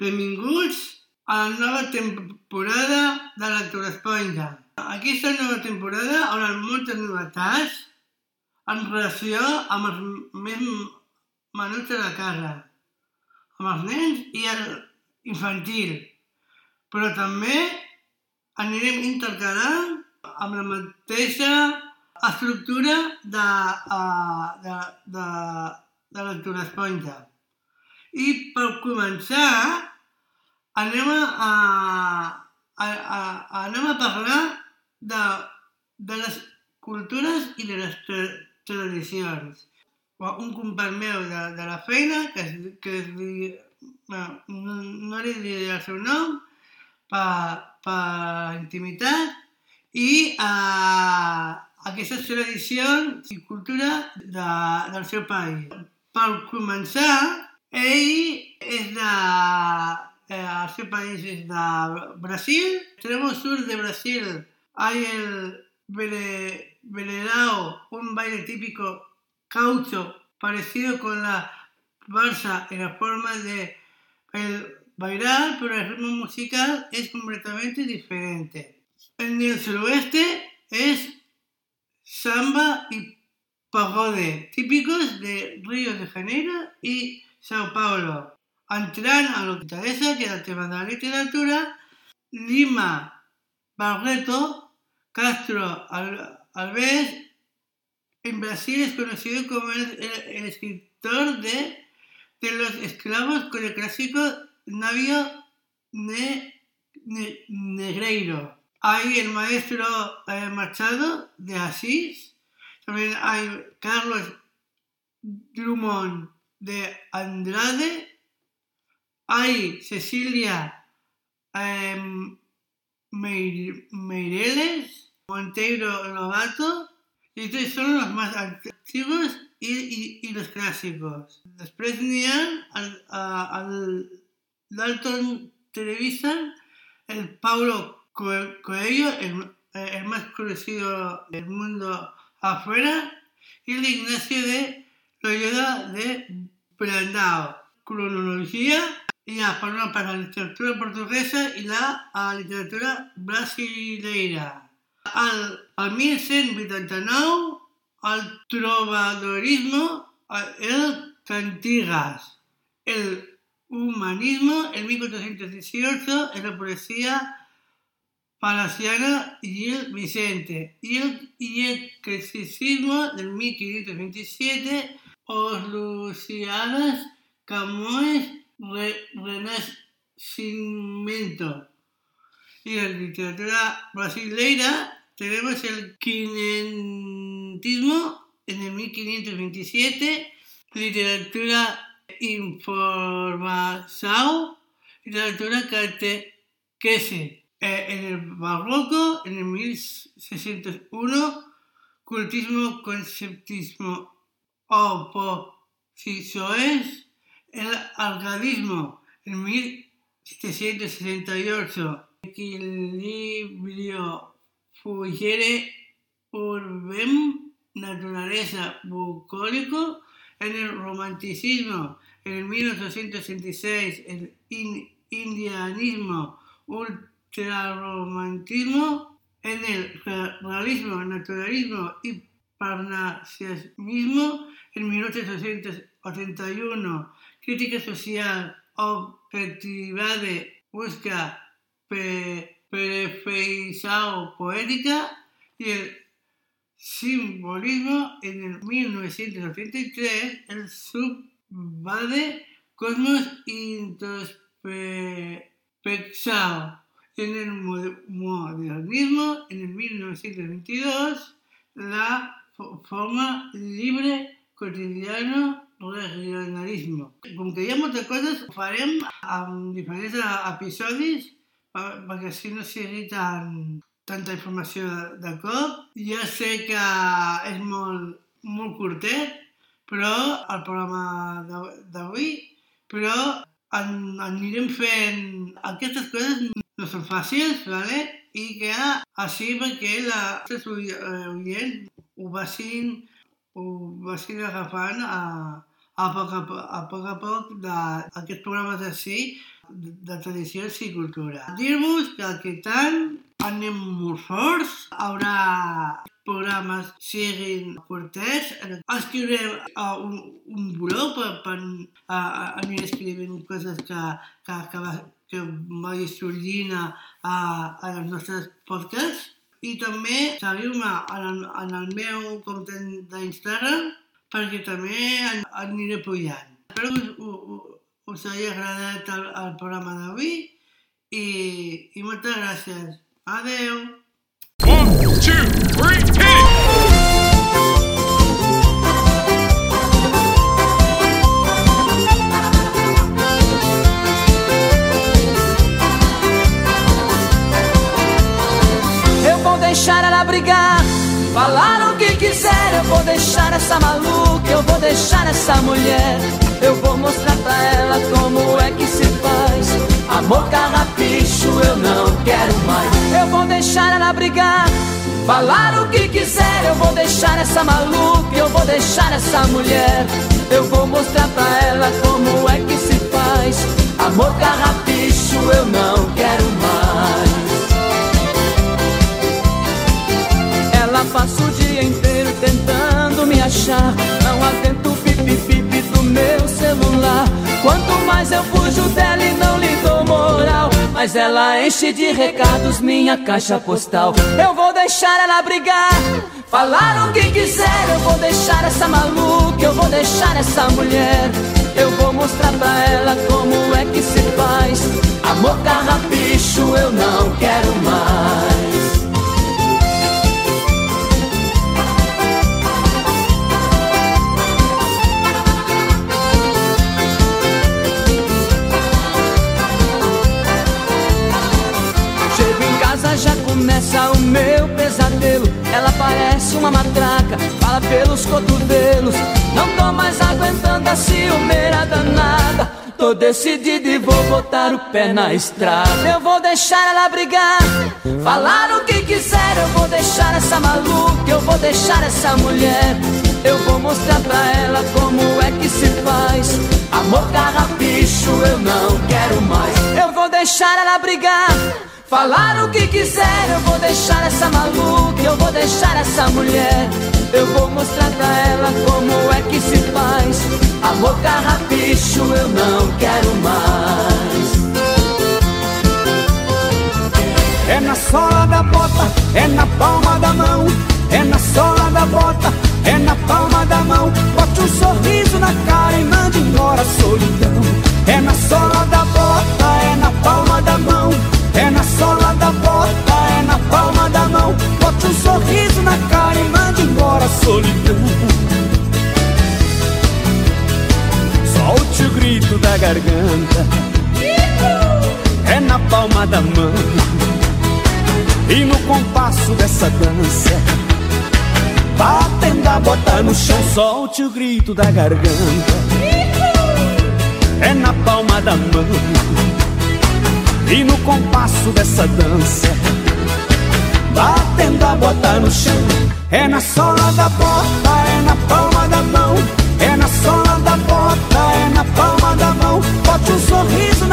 Benvinguts a la nova temporada de Lectura Esponja. Aquesta nova temporada haurà moltes novetats en relació amb els més menuts de la casa, amb els nens i el infantil. Però també anirem intercalant amb la mateixa estructura de, uh, de, de, de lectura esponja. I per començar, anem a, a, a, a, anem a parlar de, de les cultures i de les tra tradicions. Un company meu de, de la feina, que es, que es di, no, no li diré el seu nom, per, intimitat, i eh, aquestes tradicions i cultura de, del seu país. Per començar, ell. Eh, el seu país és de Brasil. Tenemos sur de Brasil. Hay el venerado, un baile típico caucho, parecido con la balsa en la forma de el bailar, pero el ritmo musical es completamente diferente. En el suroeste es samba y pagode, típicos de Río de Janeiro y Sao Paulo. Entrant a que és el tema de la literatura, Lima Barreto Castro Alves en Brasil es conocido como el escritor de, de, los esclavos con el clásico Navio ne, ne, Negreiro. Hay el maestro eh, Machado de Asís, también hay Carlos Drummond de Andrade, hay Cecilia eh, Meireles, Monteiro Lobato, estos son los más antiguos y, y, y los clásicos. Després n'hi ha el, Dalton Televisa, el Paulo Coelho, el, el más conocido del mundo afuera, y el Ignacio de Loyola de Brandao. Cronologia hi ha per una part la literatura portuguesa i la a literatura brasileira. El, el 1189, el trovadorismo, el cantigas, el humanismo, el 1418, en la poesía palaciana y el Vicente, y el, y el clasicismo del 1527, os Lucianas, Camões, re. Y en literatura brasileira tenemos el quinentismo en el 1527, literatura información, literatura catequese. Eh, en el barroco, en el 1601, cultismo, conceptismo, oposiciones, el algarismo en 1768, equilibrio fugere urbem, naturaleza bucólico, en el romanticismo en 1866, el in, indianismo, ultrarromantismo, en el realismo, naturalismo y parnasianismo en 1881 crítica social, objetividade, busca perfeição poética y el simbolismo en el 1983, el subvade cosmos introspección. En el modernismo, en el 1922, la forma libre cotidiana regionalisme. Com que hi ha moltes coses, ho farem amb diferents episodis perquè així no sigui tan, tanta informació de, de cop. Ja sé que és molt, molt curtet, però el programa d'avui, però en, anirem fent aquestes coses no són fàcils, ¿vale? I que així perquè la, els oients ho vagin, ho vagin agafant a, a poc a poc, a poc, a poc d'aquests programes així de tradicions i cultura. Dir-vos que aquest any anem molt forts, haurà programes siguin curtets, escriurem uh, un, un blog per, per uh, aniré escrivint coses que, que, que, que vagi sorgint a, a, a les nostres podcasts i també seguiu-me en, en el meu compte d'Instagram perquè també aniré pujant. Espero que us, us hagi agradat el, el programa d'avui i, i moltes gràcies. Adeu! One, two, deixar ela brigar, falar o que quiser. Eu vou deixar essa maluca, eu vou deixar essa mulher. Eu vou mostrar pra ela como é que se faz. Amor carrapicho eu não quero mais. Eu vou deixar ela brigar. Falar o que quiser Eu vou deixar essa maluca Eu vou deixar essa mulher. Eu vou mostrar pra ela como é que se faz. Amor carrapicho eu não quero mais Ela passa o dia inteiro tentando me achar. Não atento o pipi-pipi do meu celular. Quanto mais eu fujo dela e não lhe dou moral. Mas ela enche de recados minha caixa postal. Eu vou deixar ela brigar. Falar o que quiser Eu vou deixar essa maluca. Eu vou deixar essa mulher. Eu vou mostrar pra ela como é que se faz. Amor carrapicho eu não quero pelos cotovelos. Não tô mais aguentando a ciumeira danada. Tô decidido e vou botar o pé na estrada. Eu vou deixar ela brigar, falar o que quiser Eu vou deixar essa maluca, eu vou deixar essa mulher. Eu vou mostrar pra ela como é que se faz. Amor carrapicho eu não quero mais. Eu vou deixar ela brigar. Falar o que quiser, eu vou deixar essa maluca, eu vou deixar essa mulher. Eu vou mostrar pra ela como é que se faz. Amor carrapicho, eu não quero mais. É na sola da bota, é na palma da mão. É na sola da bota, é na palma da mão. Bote um sorriso na cara e mande embora a solidão. É na sola solidão Solte o grito da garganta É na palma da mão. E no compasso dessa dança Batendo a bota no chão Solte o grito da garganta É na palma da mão. E no compasso dessa dança Batendo a bota no chão. É na sola da bota, é na palma da mão. É na sola da bota, é na palma da mão. Bote um sorriso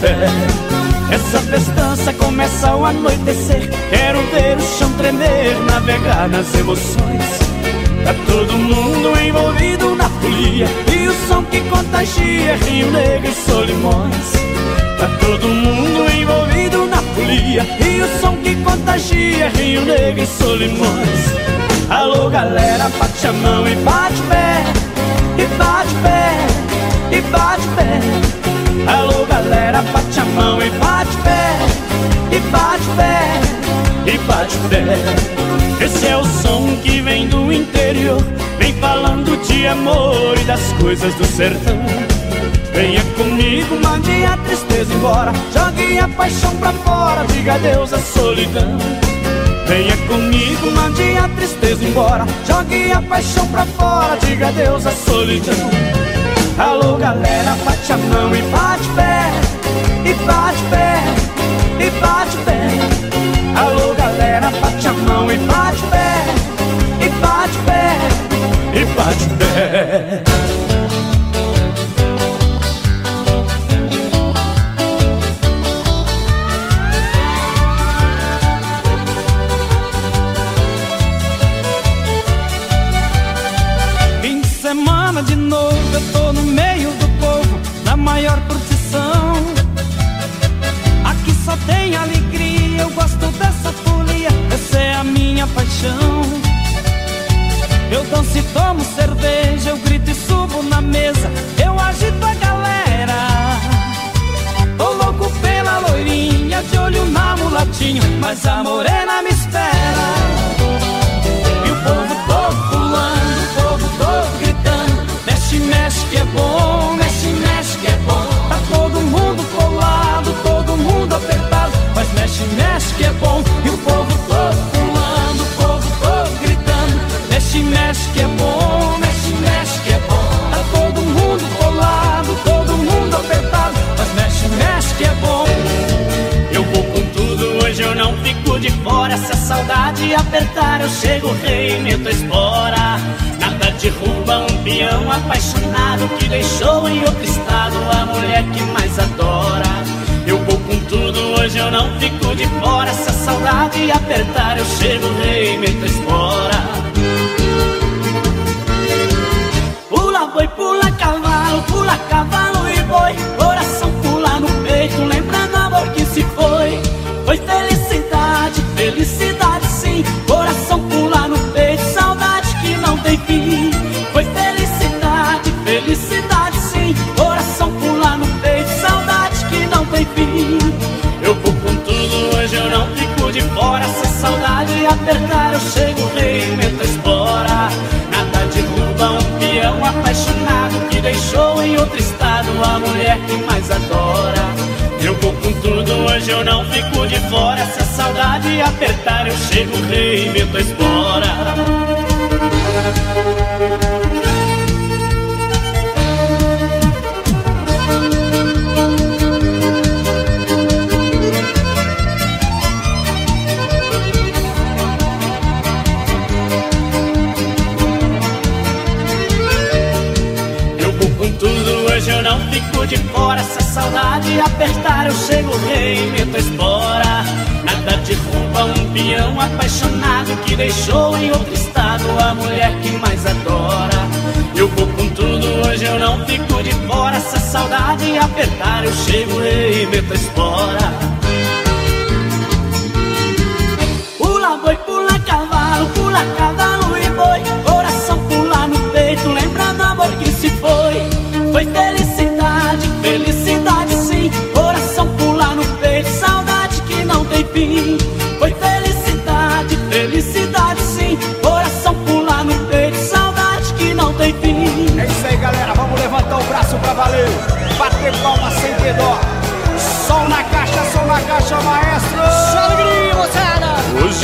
pé. Essa festança começa ao anoitecer. Quero ver o chão tremer, navegar nas emoções. Tá todo mundo envolvido na folia E o som que contagia Rio Negro e Solimões Tá todo mundo envolvido na folia E o som que contagia Rio Negro e Solimões Alô galera, bate a mão e bate pé E bate pé, e bate pé Alô galera, bate a mão e bate pé E bate pé, e bate pé Esse é o som que vem do interior Vem falando de amor e das coisas do sertão. Venha comigo, mande a tristeza embora Jogue a paixão pra fora, diga adeus à solidão. Venha comigo, mande a tristeza embora Jogue a paixão pra fora, diga adeus à solidão Alô galera, bate a mão e bate pé curtição. Aqui só tem alegria, eu gosto dessa folia, essa é a minha paixão. Eu danço e tomo cerveja, eu grito e subo na mesa, eu agito a galera. Tô louco pela loirinha, de olho na mulatinha, mas a morena me espera. E o povo todo pulando, o povo todo gritando, mexe, mexe que é bom, mexe, deixou em outro estado a mulher que mais adora. Eu vou com tudo, hoje eu não fico de fora. Se a saudade apertar eu chego, rei, meto a espora. Pula boi, pula cavalo, pula cavalo e boi. Coração pula no peito, lembrando amor que se foi. Foi felicidade, felicidade apertar eu chego, rei, meto a espora Nada derruba um peão apaixonado Que deixou em outro estado a mulher que mais adora. Eu vou com tudo, hoje eu não fico de fora. Se a saudade apertar eu chego, rei, meto a deixou em outro estado a mulher que mais adora. Eu vou com tudo, hoje eu não fico de fora. Se a saudade apertar eu chego rei Meto a espora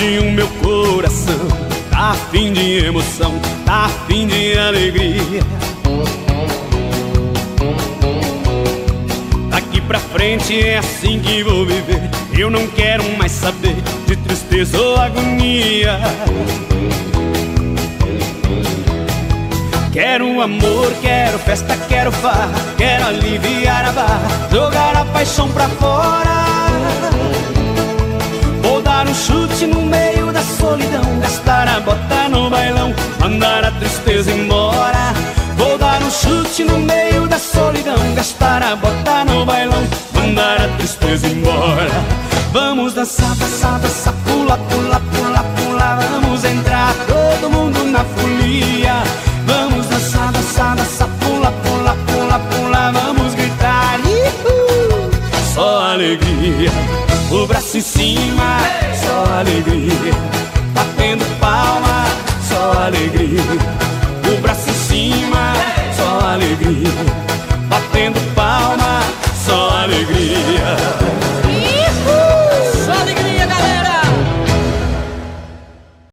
moçada Hoje o meu coração. Tá afim de emoção Tá afim de alegria. Pra frente é assim que vou viver. Eu não quero mais saber de tristeza ou agonia. Quero amor, quero festa, quero farra. Quero aliviar a barra, jogar a paixão pra fora Vou dar um chute no meio da solidão Gastar a bota no bailão, mandar a tristeza embora Vou dar um chute no meio da solidão Gastar a bota no bailão mandar a tristeza embora. Vamos dançar, dançar, dançar, pula, pula, pula, pula.